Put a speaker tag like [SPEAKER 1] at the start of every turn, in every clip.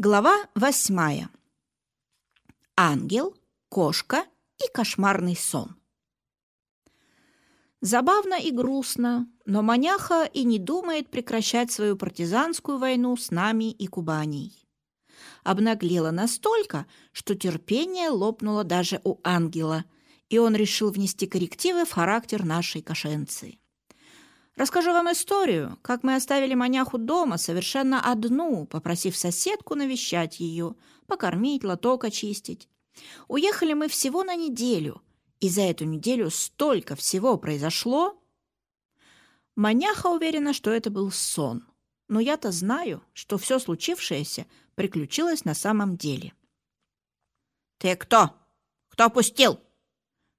[SPEAKER 1] Глава восьмая. Ангел, кошка и кошмарный сон. Забавно и грустно, но маняха и не думает прекращать свою партизанскую войну с нами и Кубаней. Обнаглела настолько, что терпение лопнуло даже у ангела, и он решил внести коррективы в характер нашей кошенции. Расскажу вам историю, как мы оставили маняху дома совершенно одну, попросив соседку навещать ее, покормить, лоток очистить. Уехали мы всего на неделю, и за эту неделю столько всего произошло. Маняха уверена, что это был сон, но я-то знаю, что все случившееся приключилось на самом деле. «Ты кто? Кто пустил?»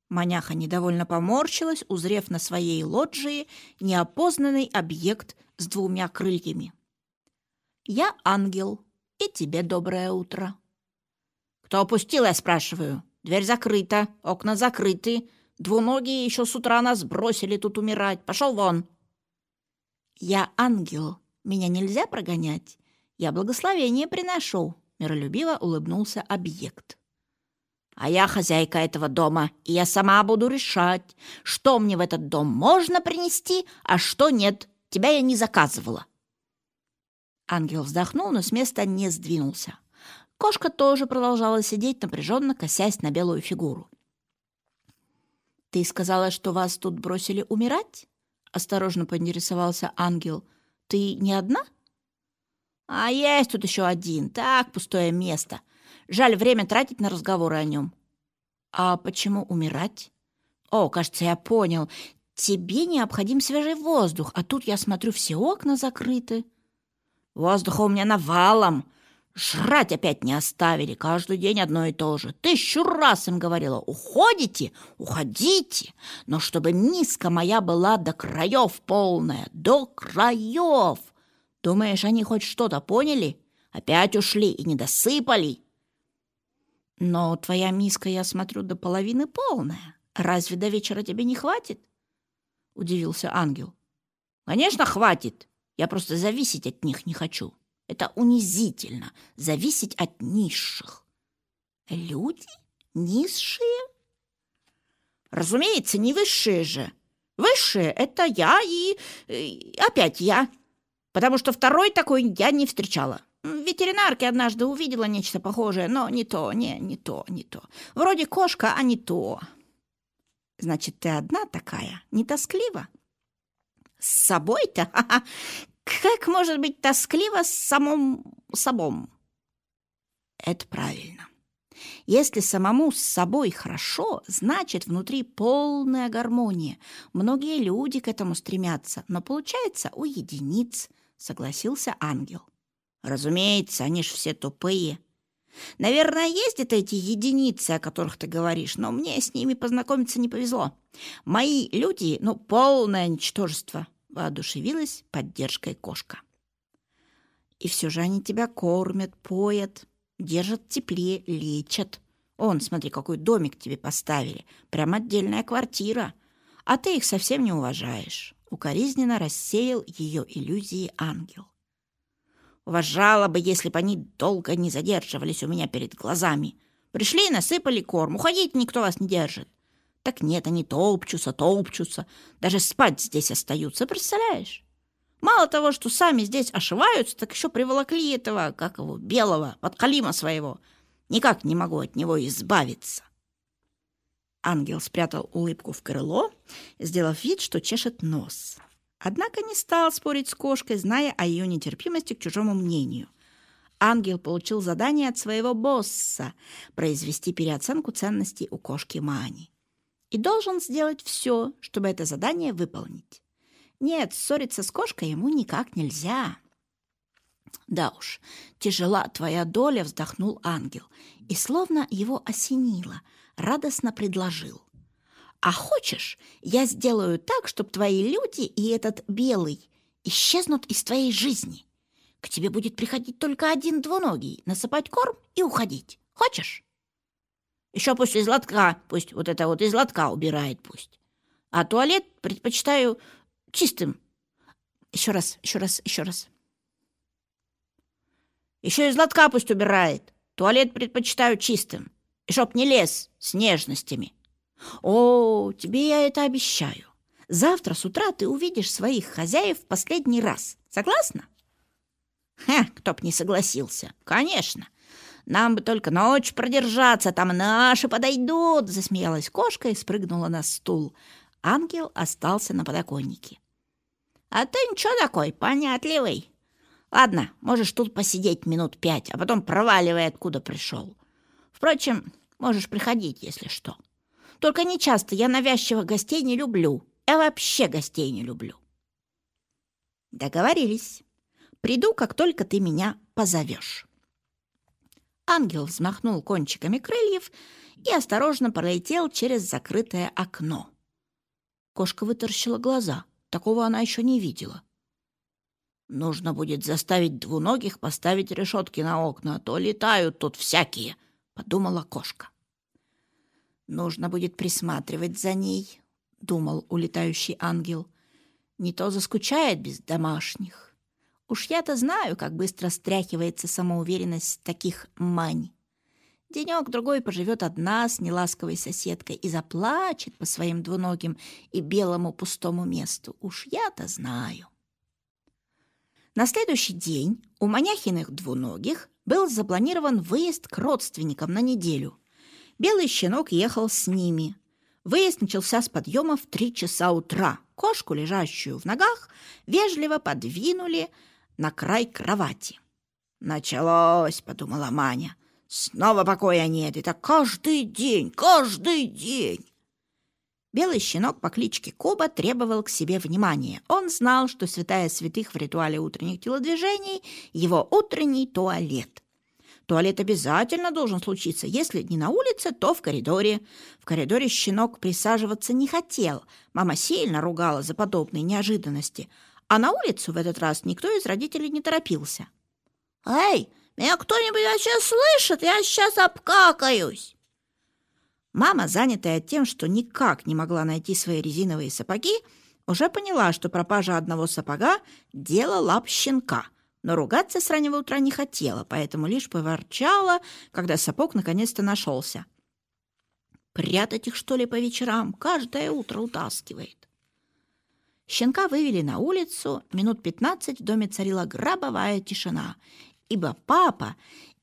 [SPEAKER 1] Маняха недовольно поморщилась, узрев на своей лоджии неопознанный объект с двумя крыльями. «Я ангел, и тебе доброе утро». «Кто опустил, я спрашиваю? Дверь закрыта, окна закрыты. Двуногие еще с утра нас бросили тут умирать. Пошел вон!» «Я ангел, меня нельзя прогонять. Я благословение приношу», — миролюбиво улыбнулся объект. А я хозяйка этого дома, и я сама буду решать, что мне в этот дом можно принести, а что нет. Тебя я не заказывала. Ангел вздохнул, но с места не сдвинулся. Кошка тоже продолжала сидеть, напряженно косясь на белую фигуру. «Ты сказала, что вас тут бросили умирать?» — осторожно поинтересовался ангел. «Ты не одна?» «А есть тут еще один. Так, пустое место. Жаль время тратить на разговоры о нем. А почему умирать? О, кажется, я понял. Тебе необходим свежий воздух, а тут я смотрю, все окна закрыты. Воздуха у меня навалом. Жрать опять не оставили. Каждый день одно и то же. Тысячу раз им говорила, уходите, уходите. Но чтобы миска моя была до краев полная, до краев. Думаешь, они хоть что-то поняли? Опять ушли и не досыпали. Но твоя миска, я смотрю, до половины полная. Разве до вечера тебе не хватит? Удивился ангел. Конечно, хватит. Я просто зависеть от них не хочу. Это унизительно — зависеть от низших. Люди? Низшие? Разумеется, не высшие же. Высшие — это я и... и опять я. Потому что второй такой я не встречала. В ветеринарке однажды увидела нечто похожее, но не то, не, не то, не то. Вроде кошка, а не то. Значит, ты одна такая, не тосклива? С собой-то? Как может быть тоскливо с самым собом? Это правильно. Если самому с собой хорошо, значит, внутри полная гармония. Многие люди к этому стремятся, но получается у единиц, согласился ангел. Разумеется, они ж все тупые. Наверное, это эти единицы, о которых ты говоришь, но мне с ними познакомиться не повезло. Мои люди, ну, полное ничтожество, воодушевилась поддержкой кошка. И все же они тебя кормят, поят, держат в тепле, лечат. Он, смотри, какой домик тебе поставили. Прям отдельная квартира. А ты их совсем не уважаешь. Укоризненно рассеял ее иллюзии ангел. Уважала бы, если бы они долго не задерживались у меня перед глазами. Пришли и насыпали корм. Уходить никто вас не держит. Так нет, они топчутся, топчутся. Даже спать здесь остаются, представляешь? Мало того, что сами здесь ошиваются, так еще приволокли этого, как его, белого, подкалима своего. Никак не могу от него избавиться. Ангел спрятал улыбку в крыло, сделав вид, что чешет нос. Однако не стал спорить с кошкой, зная о ее нетерпимости к чужому мнению. Ангел получил задание от своего босса произвести переоценку ценностей у кошки Мани. И должен сделать все, чтобы это задание выполнить. Нет, ссориться с кошкой ему никак нельзя. Да уж, тяжела твоя доля, вздохнул ангел, и словно его осенило, радостно предложил. А хочешь, я сделаю так, чтобы твои люди и этот белый исчезнут из твоей жизни. К тебе будет приходить только один двуногий, насыпать корм и уходить. Хочешь? Еще пусть из лотка, пусть вот это вот из лотка убирает пусть. А туалет предпочитаю чистым. Еще раз, еще раз, еще раз. Еще из лотка пусть убирает. Туалет предпочитаю чистым. И чтоб не лез с нежностями. О, тебе я это обещаю. Завтра с утра ты увидишь своих хозяев в последний раз. Согласна? Ха, кто б не согласился. Конечно. Нам бы только ночь продержаться, там наши подойдут, засмеялась кошка и спрыгнула на стул. Ангел остался на подоконнике. А ты ничего такой, понятливый. Ладно, можешь тут посидеть минут пять, а потом проваливай, откуда пришел. Впрочем, можешь приходить, если что. Только не часто, я навязчивых гостей не люблю. Я вообще гостей не люблю. Договорились. Приду, как только ты меня позовешь. Ангел взмахнул кончиками крыльев и осторожно пролетел через закрытое окно. Кошка вытаращила глаза. Такого она еще не видела. Нужно будет заставить двуногих поставить решетки на окна, а то летают тут всякие, — подумала кошка. Нужно будет присматривать за ней, — думал улетающий ангел. Не то заскучает без домашних. Уж я-то знаю, как быстро стряхивается самоуверенность таких мань. Денек-другой поживет одна с неласковой соседкой и заплачет по своим двуногим и белому пустому месту. Уж я-то знаю. На следующий день у маняхиных двуногих был запланирован выезд к родственникам на неделю. Белый щенок ехал с ними. Выезд начался с подъема в три часа утра. Кошку, лежащую в ногах, вежливо подвинули на край кровати. «Началось», — подумала Маня. «Снова покоя нет, это каждый день, каждый день!» Белый щенок по кличке Куба требовал к себе внимания. Он знал, что святая святых в ритуале утренних телодвижений – его утренний туалет. Туалет обязательно должен случиться. Если не на улице, то в коридоре. В коридоре щенок присаживаться не хотел. Мама сильно ругала за подобные неожиданности. А на улицу в этот раз никто из родителей не торопился. «Эй, меня кто-нибудь вообще слышит? Я сейчас обкакаюсь!» Мама, занятая тем, что никак не могла найти свои резиновые сапоги, уже поняла, что пропажа одного сапога – дело лап щенка, но ругаться с раннего утра не хотела, поэтому лишь поворчала, когда сапог наконец-то нашелся. Прятать их, что ли, по вечерам? Каждое утро утаскивает. Щенка вывели на улицу, минут пятнадцать в доме царила гробовая тишина, ибо папа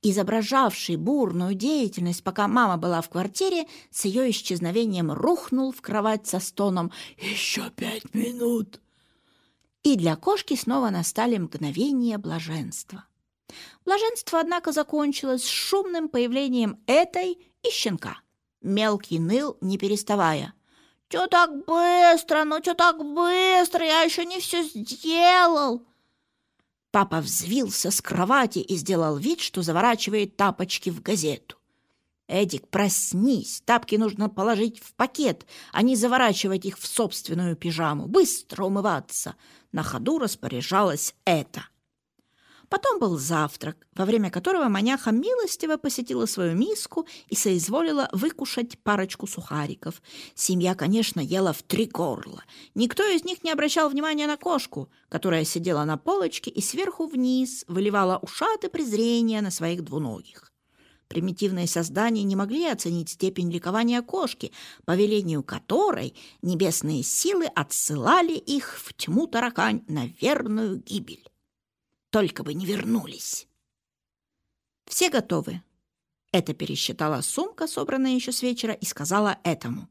[SPEAKER 1] изображавший бурную деятельность, пока мама была в квартире, с ее исчезновением рухнул в кровать со стоном «Еще пять минут!» И для кошки снова настали мгновения блаженства. Блаженство, однако, закончилось с шумным появлением этой и щенка. Мелкий ныл, не переставая. «Чё так быстро? Ну, чё так быстро? Я еще не все сделал!» Папа взвился с кровати и сделал вид, что заворачивает тапочки в газету. «Эдик, проснись! Тапки нужно положить в пакет, а не заворачивать их в собственную пижаму. Быстро умываться!» На ходу распоряжалась это. Потом был завтрак, во время которого маняха милостиво посетила свою миску и соизволила выкушать парочку сухариков. Семья, конечно, ела в три горла. Никто из них не обращал внимания на кошку, которая сидела на полочке и сверху вниз выливала ушаты презрения на своих двуногих. Примитивные создания не могли оценить степень ликования кошки, по велению которой небесные силы отсылали их в тьму таракань на верную гибель. Только бы не вернулись. Все готовы. Это пересчитала сумка, собранная еще с вечера, и сказала этому.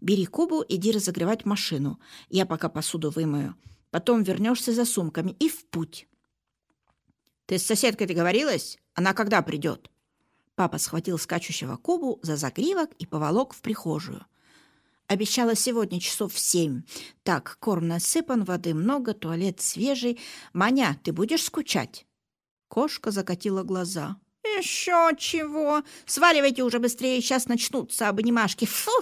[SPEAKER 1] «Бери Кубу, иди разогревать машину. Я пока посуду вымою. Потом вернешься за сумками и в путь». «Ты с соседкой договорилась? Она когда придет?» Папа схватил скачущего Кубу за загривок и поволок в прихожую. Обещала сегодня часов в семь. Так, корм насыпан, воды много, туалет свежий. Маня, ты будешь скучать?» Кошка закатила глаза. «Еще чего! Сваливайте уже быстрее, сейчас начнутся обнимашки. Фу!»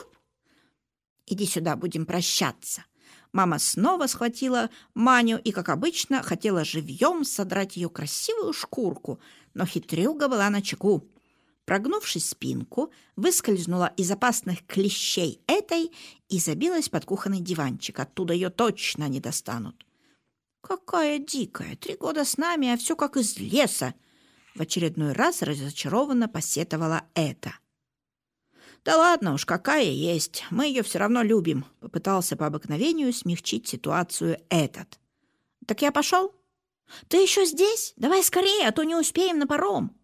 [SPEAKER 1] «Иди сюда, будем прощаться». Мама снова схватила Маню и, как обычно, хотела живьем содрать ее красивую шкурку, но хитрюга была на чеку прогнувшись спинку, выскользнула из опасных клещей этой и забилась под кухонный диванчик. Оттуда ее точно не достанут. «Какая дикая! Три года с нами, а все как из леса!» В очередной раз разочарованно посетовала это. «Да ладно уж, какая есть. Мы ее все равно любим», — попытался по обыкновению смягчить ситуацию этот. «Так я пошел?» «Ты еще здесь? Давай скорее, а то не успеем на паром!»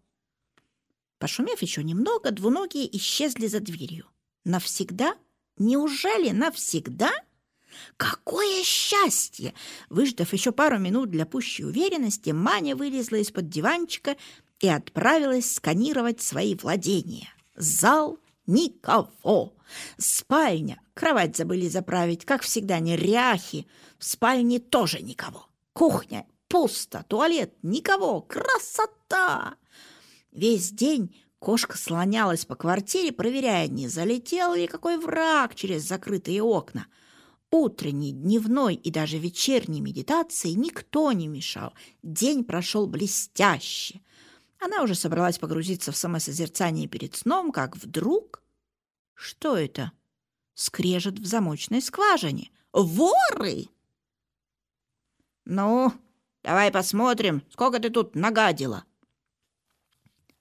[SPEAKER 1] Пошумев еще немного, двуногие исчезли за дверью. «Навсегда? Неужели навсегда?» Какое счастье! Выждав еще пару минут для пущей уверенности, Маня вылезла из-под диванчика и отправилась сканировать свои владения. Зал — никого. Спальня. Кровать забыли заправить, как всегда, неряхи. В спальне тоже никого. Кухня пусто, туалет никого. Красота! Весь день кошка слонялась по квартире, проверяя, не залетел ли какой враг через закрытые окна. Утренней, дневной и даже вечерней медитации никто не мешал. День прошел блестяще. Она уже собралась погрузиться в самосозерцание перед сном, как вдруг... Что это? Скрежет в замочной скважине. Воры! Ну, давай посмотрим, сколько ты тут нагадила.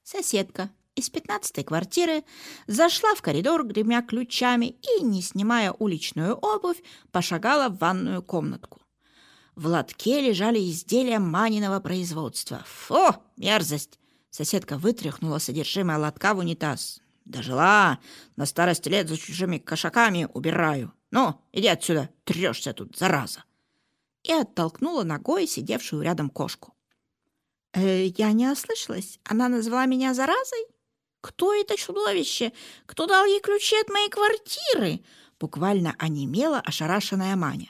[SPEAKER 1] Соседка из пятнадцатой квартиры зашла в коридор, гремя ключами, и, не снимая уличную обувь, пошагала в ванную комнатку. В лотке лежали изделия Маниного производства. Фу, мерзость! Соседка вытряхнула содержимое лотка в унитаз. «Дожила! На старости лет за чужими кошаками убираю. Ну, иди отсюда, трешься тут, зараза!» И оттолкнула ногой сидевшую рядом кошку. «Э, «Я не ослышалась. Она назвала меня заразой? Кто это чудовище? Кто дал ей ключи от моей квартиры?» Буквально онемела ошарашенная Маня.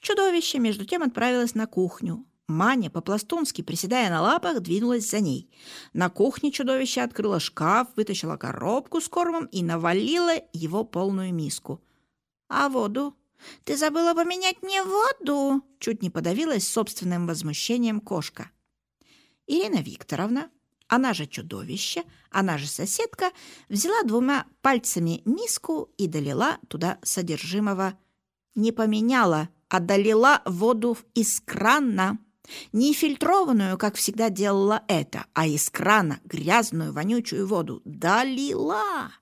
[SPEAKER 1] Чудовище, между тем, отправилось на кухню. Маня, по-пластунски приседая на лапах, двинулась за ней. На кухне чудовище открыло шкаф, вытащило коробку с кормом и навалило его полную миску. «А воду? Ты забыла поменять мне воду?» Чуть не подавилась собственным возмущением кошка. Ирина Викторовна, она же чудовище, она же соседка, взяла двумя пальцами миску и долила туда содержимого. Не поменяла, а долила воду из крана. Не фильтрованную, как всегда делала это, а из крана грязную, вонючую воду долила.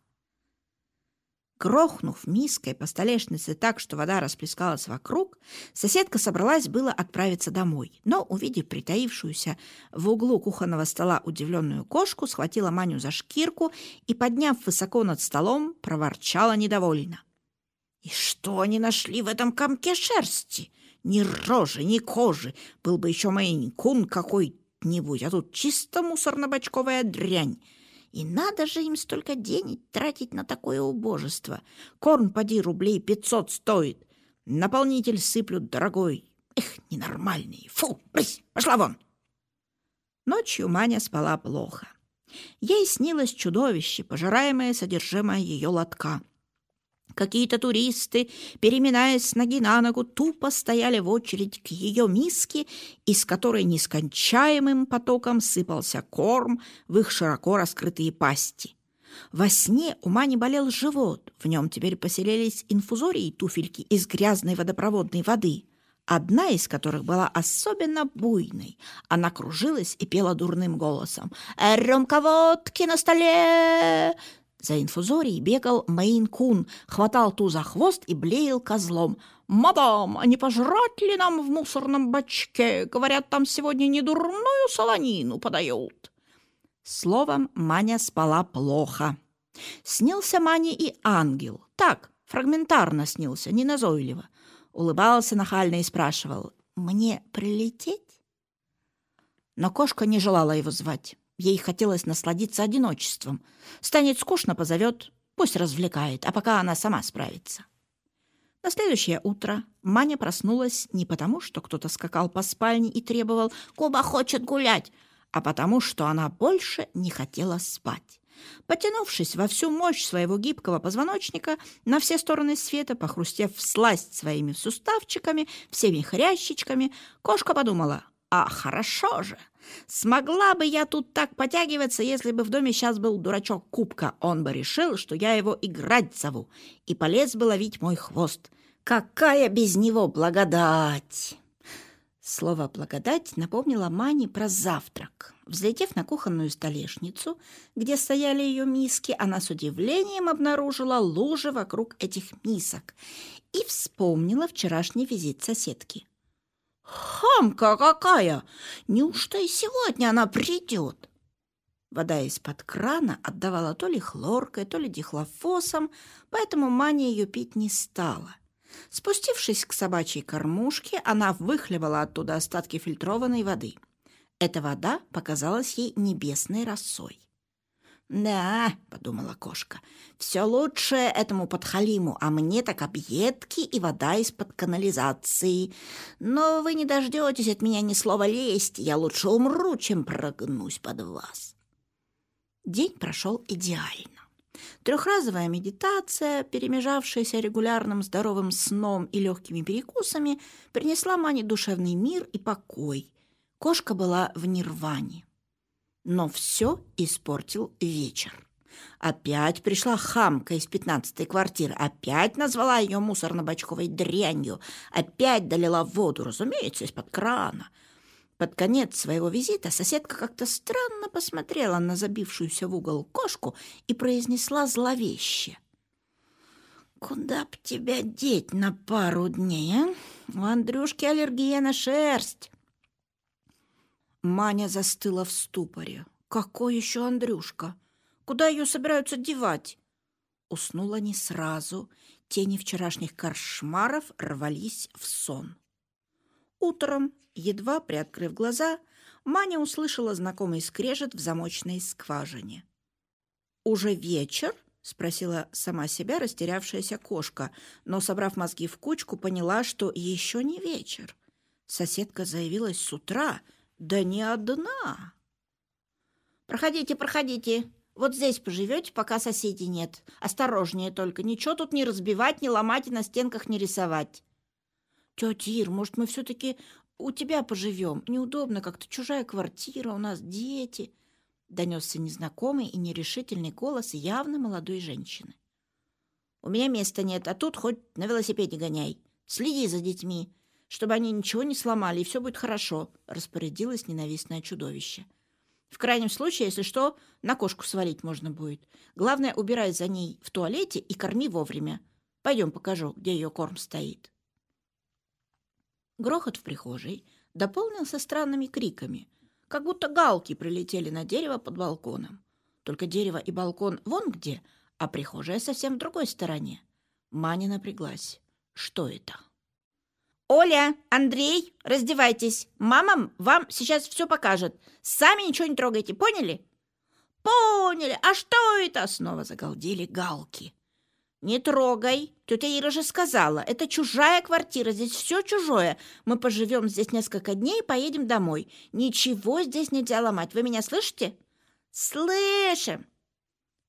[SPEAKER 1] Грохнув миской по столешнице так, что вода расплескалась вокруг, соседка собралась было отправиться домой, но, увидев притаившуюся в углу кухонного стола удивленную кошку, схватила Маню за шкирку и, подняв высоко над столом, проворчала недовольно. «И что они нашли в этом комке шерсти? Ни рожи, ни кожи. Был бы еще мейн-кун какой-нибудь, а тут чисто мусорно-бочковая дрянь. И надо же им столько денег тратить на такое убожество. Корм, поди, рублей пятьсот стоит. Наполнитель сыплют дорогой. Эх, ненормальный. Фу, брысь, пошла вон. Ночью Маня спала плохо. Ей снилось чудовище, пожираемое содержимое ее лотка. Какие-то туристы, переминаясь с ноги на ногу, тупо стояли в очередь к ее миске, из которой нескончаемым потоком сыпался корм в их широко раскрытые пасти. Во сне у Мани болел живот, в нем теперь поселились инфузории и туфельки из грязной водопроводной воды, одна из которых была особенно буйной. Она кружилась и пела дурным голосом «Рюмка водки на столе!» За инфузорией бегал Мейн-кун, хватал ту за хвост и блеял козлом. «Мадам, а не пожрать ли нам в мусорном бачке? Говорят, там сегодня недурную солонину подают». Словом, Маня спала плохо. Снился Мане и ангел. Так, фрагментарно снился, неназойливо. Улыбался нахально и спрашивал, «Мне прилететь?» Но кошка не желала его звать. Ей хотелось насладиться одиночеством. Станет скучно, позовет, пусть развлекает, а пока она сама справится. На следующее утро Маня проснулась не потому, что кто-то скакал по спальне и требовал «Куба хочет гулять», а потому, что она больше не хотела спать. Потянувшись во всю мощь своего гибкого позвоночника на все стороны света, похрустев всласть своими суставчиками, всеми хрящичками, кошка подумала «А хорошо же! Смогла бы я тут так потягиваться, если бы в доме сейчас был дурачок Кубка. Он бы решил, что я его играть зову, и полез бы ловить мой хвост. Какая без него благодать! Слово «благодать» напомнило Мане про завтрак. Взлетев на кухонную столешницу, где стояли ее миски, она с удивлением обнаружила лужи вокруг этих мисок и вспомнила вчерашний визит соседки. «Хамка какая! Неужто и сегодня она придет?» Вода из-под крана отдавала то ли хлоркой, то ли дихлофосом, поэтому Маня ее пить не стала. Спустившись к собачьей кормушке, она выхлебала оттуда остатки фильтрованной воды. Эта вода показалась ей небесной росой. «Да», — подумала кошка, — «все лучшее этому подхалиму, а мне так объедки и вода из-под канализации. Но вы не дождетесь от меня ни слова лести, я лучше умру, чем прогнусь под вас». День прошел идеально. Трехразовая медитация, перемежавшаяся регулярным здоровым сном и легкими перекусами, принесла Мане душевный мир и покой. Кошка была в нирване. Но все испортил вечер. Опять пришла хамка из пятнадцатой квартиры, опять назвала ее мусорно-бачковой дрянью, опять долила воду, разумеется, из-под крана — под конец своего визита соседка как-то странно посмотрела на забившуюся в угол кошку и произнесла зловеще. «Куда б тебя деть на пару дней, а? У Андрюшки аллергия на шерсть!» Маня застыла в ступоре. «Какой еще Андрюшка? Куда ее собираются девать?» Уснула не сразу. Тени вчерашних кошмаров рвались в сон. Утром Едва приоткрыв глаза, Маня услышала знакомый скрежет в замочной скважине. «Уже вечер?» — спросила сама себя растерявшаяся кошка, но, собрав мозги в кучку, поняла, что еще не вечер. Соседка заявилась с утра, да не одна. «Проходите, проходите. Вот здесь поживете, пока соседей нет. Осторожнее только, ничего тут не разбивать, не ломать и на стенках не рисовать». «Тетя Ир, может, мы все-таки у тебя поживем. Неудобно как-то, чужая квартира, у нас дети», — донесся незнакомый и нерешительный голос явно молодой женщины. «У меня места нет, а тут хоть на велосипеде гоняй. Следи за детьми, чтобы они ничего не сломали, и все будет хорошо», — распорядилось ненавистное чудовище. «В крайнем случае, если что, на кошку свалить можно будет. Главное, убирай за ней в туалете и корми вовремя. Пойдем покажу, где ее корм стоит». Грохот в прихожей дополнился странными криками, как будто галки прилетели на дерево под балконом. Только дерево и балкон вон где, а прихожая совсем в другой стороне. Маня напряглась. Что это? «Оля, Андрей, раздевайтесь. Мама вам сейчас все покажет. Сами ничего не трогайте, поняли?» «Поняли. А что это?» Снова загалдели галки. «Не трогай. Тетя Ира же сказала, это чужая квартира, здесь все чужое. Мы поживем здесь несколько дней и поедем домой. Ничего здесь нельзя ломать. Вы меня слышите?» «Слышим!»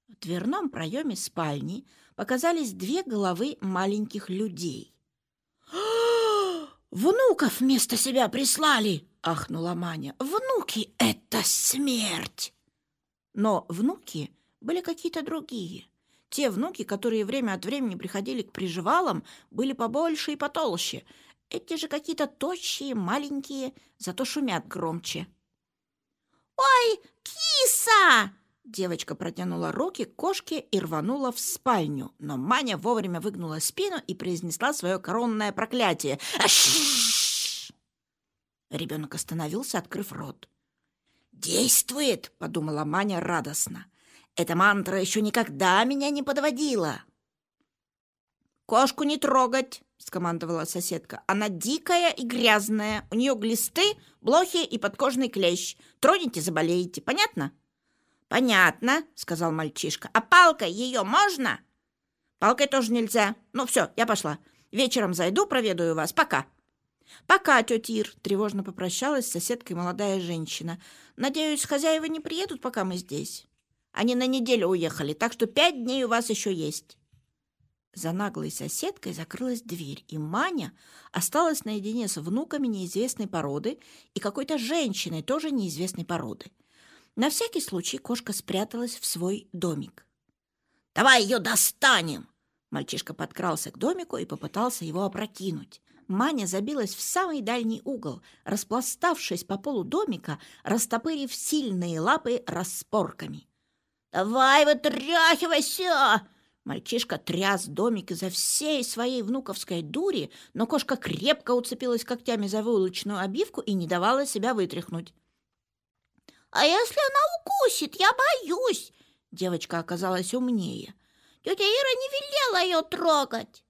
[SPEAKER 1] В дверном проеме спальни показались две головы маленьких людей. «Внуков вместо себя прислали!» — ахнула Маня. «Внуки — это смерть!» Но внуки были какие-то другие. Те внуки, которые время от времени приходили к приживалам, были побольше и потолще. Эти же какие-то тощие, маленькие, зато шумят громче. «Ой, киса!» Девочка протянула руки к кошке и рванула в спальню, но Маня вовремя выгнула спину и произнесла свое коронное проклятие. Ребенок остановился, открыв рот. «Действует!» — подумала Маня радостно. Эта мантра еще никогда меня не подводила. «Кошку не трогать!» — скомандовала соседка. «Она дикая и грязная. У нее глисты, блохи и подкожный клещ. Троните, заболеете. Понятно?» «Понятно», — сказал мальчишка. «А палкой ее можно?» «Палкой тоже нельзя. Ну все, я пошла. Вечером зайду, проведаю вас. Пока». «Пока, тетя Ир», — тревожно попрощалась с соседкой молодая женщина. «Надеюсь, хозяева не приедут, пока мы здесь». Они на неделю уехали, так что пять дней у вас еще есть». За наглой соседкой закрылась дверь, и Маня осталась наедине с внуками неизвестной породы и какой-то женщиной тоже неизвестной породы. На всякий случай кошка спряталась в свой домик. «Давай ее достанем!» Мальчишка подкрался к домику и попытался его опрокинуть. Маня забилась в самый дальний угол, распластавшись по полу домика, растопырив сильные лапы распорками. «Давай, вытряхивайся!» Мальчишка тряс домик изо всей своей внуковской дури, но кошка крепко уцепилась когтями за вылочную обивку и не давала себя вытряхнуть. «А если она укусит? Я боюсь!» Девочка оказалась умнее. Тетя Ира не велела ее трогать.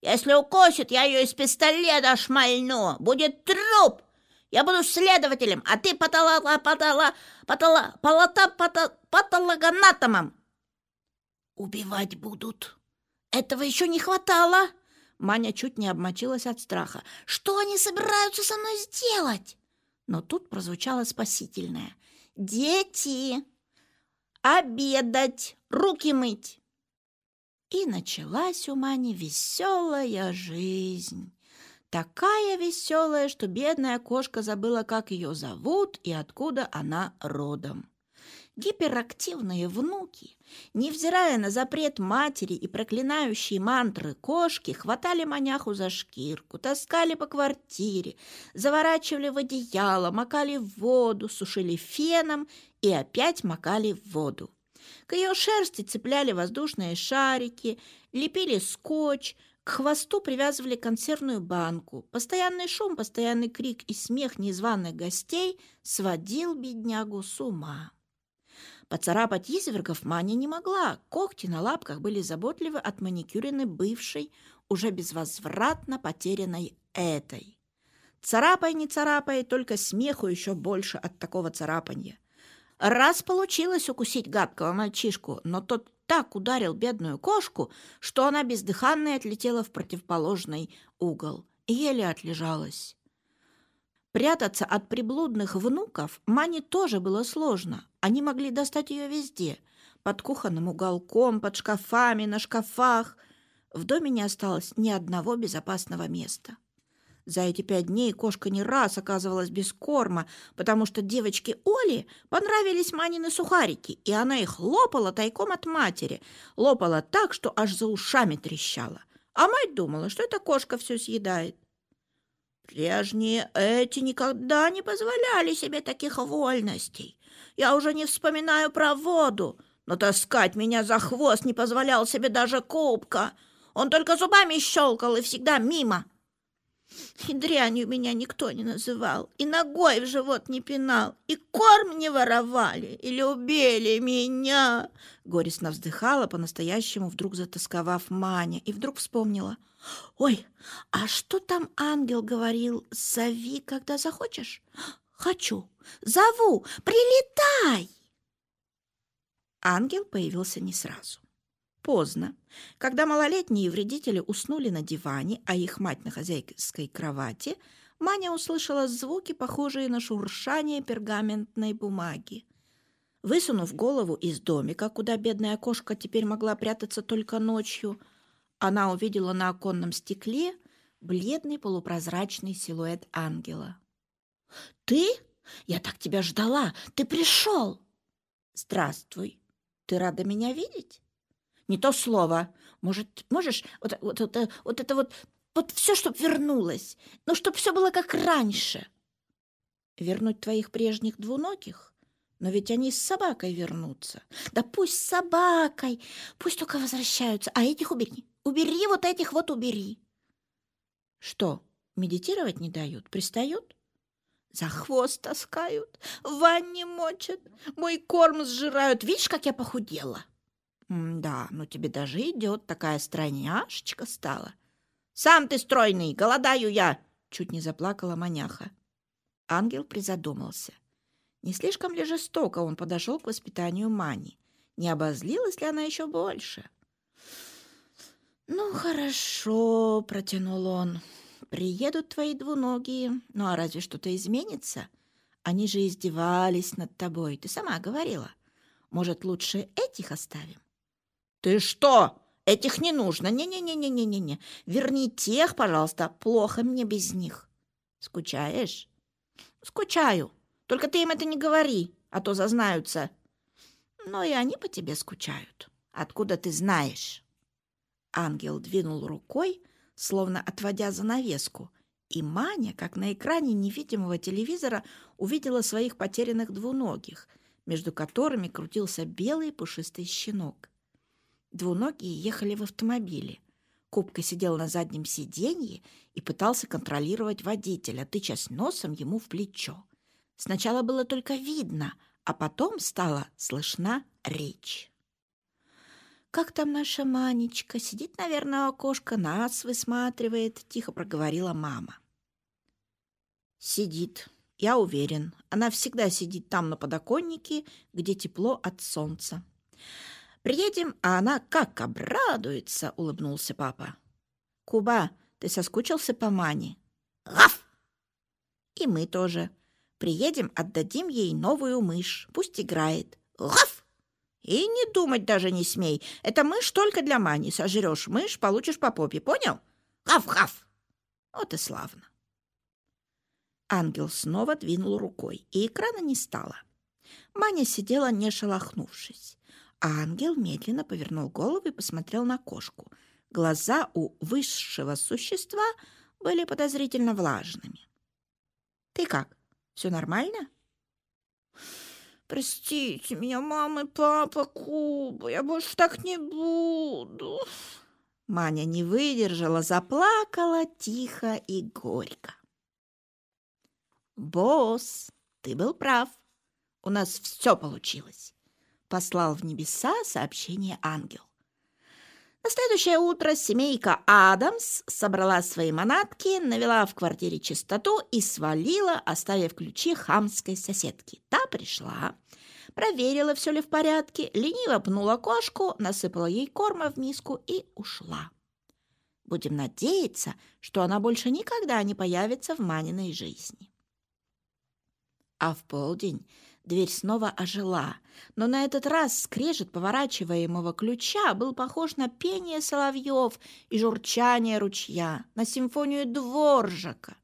[SPEAKER 1] «Если укусит, я ее из пистолета шмальну! Будет труп! Я буду следователем, а ты патала, патала, патала, палата, пата, патологоанатомом!» «Убивать будут!» «Этого еще не хватало!» Маня чуть не обмочилась от страха. «Что они собираются со мной сделать?» Но тут прозвучало спасительное. «Дети! Обедать! Руки мыть!» И началась у Мани веселая жизнь. Такая веселая, что бедная кошка забыла, как ее зовут и откуда она родом. Гиперактивные внуки, невзирая на запрет матери и проклинающие мантры кошки, хватали маняху за шкирку, таскали по квартире, заворачивали в одеяло, макали в воду, сушили феном и опять макали в воду. К ее шерсти цепляли воздушные шарики, лепили скотч, к хвосту привязывали консервную банку. Постоянный шум, постоянный крик и смех незваных гостей сводил беднягу с ума. Поцарапать извергов Маня не могла. Когти на лапках были заботливо отманикюрены бывшей, уже безвозвратно потерянной этой. Царапай, не царапай, только смеху еще больше от такого царапанья. Раз получилось укусить гадкого мальчишку, но тот так ударил бедную кошку, что она бездыханная отлетела в противоположный угол еле отлежалась. Прятаться от приблудных внуков Мане тоже было сложно. Они могли достать ее везде. Под кухонным уголком, под шкафами, на шкафах. В доме не осталось ни одного безопасного места. За эти пять дней кошка не раз оказывалась без корма, потому что девочке Оле понравились Манины сухарики, и она их лопала тайком от матери. Лопала так, что аж за ушами трещала. А мать думала, что эта кошка все съедает. Прежние эти никогда не позволяли себе таких вольностей. Я уже не вспоминаю про воду, но таскать меня за хвост не позволял себе даже Кубка. Он только зубами щелкал и всегда мимо. И дрянью меня никто не называл, и ногой в живот не пинал, и корм не воровали, или убили меня. Горестно вздыхала, по-настоящему вдруг затасковав Маня, и вдруг вспомнила. Ой, а что там ангел говорил? Зови, когда захочешь. Хочу. Зову. Прилетай. Ангел появился не сразу. Поздно. Когда малолетние вредители уснули на диване, а их мать на хозяйской кровати, Маня услышала звуки, похожие на шуршание пергаментной бумаги. Высунув голову из домика, куда бедная кошка теперь могла прятаться только ночью, она увидела на оконном стекле бледный полупрозрачный силуэт ангела. «Ты? Я так тебя ждала! Ты пришел!» «Здравствуй! Ты рада меня видеть?» Не то слово. Может, можешь вот, вот, вот, вот это вот, вот все, чтоб вернулось. Ну, чтоб все было как раньше. Вернуть твоих прежних двуногих? Но ведь они с собакой вернутся. Да пусть с собакой, пусть только возвращаются. А этих убери. Убери вот этих вот убери. Что, медитировать не дают? Пристают? За хвост таскают, в ванне мочат, мой корм сжирают. Видишь, как я похудела? «Да, ну тебе даже идет, такая стройняшечка стала». «Сам ты стройный, голодаю я!» — чуть не заплакала маняха. Ангел призадумался. Не слишком ли жестоко он подошел к воспитанию Мани? Не обозлилась ли она еще больше? «Ну, хорошо», — протянул он. «Приедут твои двуногие. Ну, а разве что-то изменится? Они же издевались над тобой, ты сама говорила. Может, лучше этих оставим?» «Ты что? Этих не нужно. Не-не-не-не-не-не. Верни тех, пожалуйста. Плохо мне без них. Скучаешь?» «Скучаю. Только ты им это не говори, а то зазнаются». «Но и они по тебе скучают. Откуда ты знаешь?» Ангел двинул рукой, словно отводя занавеску, и Маня, как на экране невидимого телевизора, увидела своих потерянных двуногих, между которыми крутился белый пушистый щенок. Двуногие ехали в автомобиле. Кубка сидел на заднем сиденье и пытался контролировать водителя, тычась носом ему в плечо. Сначала было только видно, а потом стала слышна речь. «Как там наша Манечка? Сидит, наверное, у окошка, нас высматривает», — тихо проговорила мама. «Сидит, я уверен. Она всегда сидит там на подоконнике, где тепло от солнца». «Приедем, а она как обрадуется!» — улыбнулся папа. «Куба, ты соскучился по Мане?» «Гав!» «И мы тоже. Приедем, отдадим ей новую мышь. Пусть играет. Гав!» И не думать даже не смей. Это мышь только для Мани. Сожрешь мышь, получишь по попе. Понял? Хав-хав. Вот и славно. Ангел снова двинул рукой, и экрана не стало. Маня сидела, не шелохнувшись. А ангел медленно повернул голову и посмотрел на кошку. Глаза у высшего существа были подозрительно влажными. «Ты как? Все нормально?» Простите меня, мама и папа, Куба, я больше так не буду. Маня не выдержала, заплакала тихо и горько. «Босс, ты был прав. У нас все получилось», — послал в небеса сообщение ангел. На следующее утро семейка Адамс собрала свои манатки, навела в квартире чистоту и свалила, оставив ключи хамской соседке. Та пришла, проверила, все ли в порядке, лениво пнула кошку, насыпала ей корма в миску и ушла. Будем надеяться, что она больше никогда не появится в Маниной жизни. А в полдень Дверь снова ожила, но на этот раз скрежет поворачиваемого ключа был похож на пение соловьев и журчание ручья, на симфонию дворжака.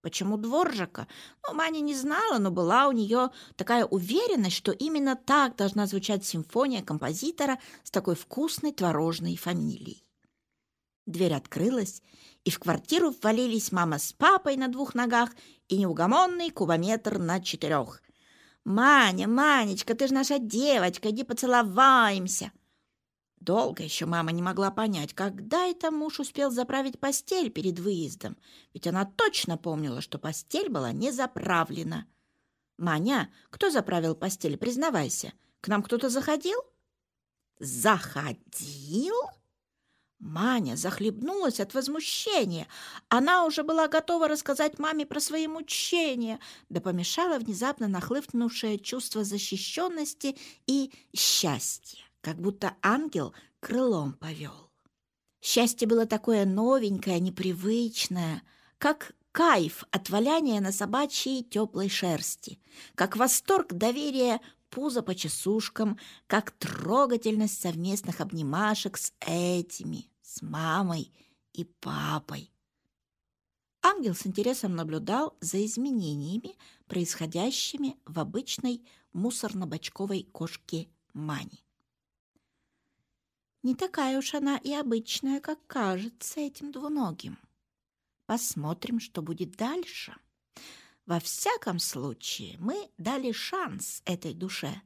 [SPEAKER 1] Почему дворжака? Ну, Маня не знала, но была у нее такая уверенность, что именно так должна звучать симфония композитора с такой вкусной творожной фамилией. Дверь открылась, и в квартиру ввалились мама с папой на двух ногах и неугомонный кубометр на четырех. «Маня, Манечка, ты же наша девочка, иди поцеловаемся!» Долго еще мама не могла понять, когда это муж успел заправить постель перед выездом, ведь она точно помнила, что постель была не заправлена. «Маня, кто заправил постель, признавайся? К нам кто-то заходил?» «Заходил?» Маня захлебнулась от возмущения. Она уже была готова рассказать маме про свои мучения, да помешало внезапно нахлынувшее чувство защищенности и счастья, как будто ангел крылом повел. Счастье было такое новенькое, непривычное, как кайф от валяния на собачьей теплой шерсти, как восторг доверия пузо по часушкам, как трогательность совместных обнимашек с этими, с мамой и папой. Ангел с интересом наблюдал за изменениями, происходящими в обычной мусорно-бочковой кошке Мани. Не такая уж она и обычная, как кажется этим двуногим. Посмотрим, что будет дальше. Во всяком случае, мы дали шанс этой душе.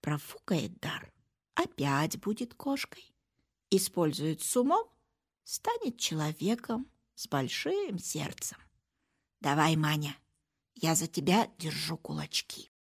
[SPEAKER 1] Профукает дар, опять будет кошкой использует с умом, станет человеком с большим сердцем. Давай, Маня, я за тебя держу кулачки.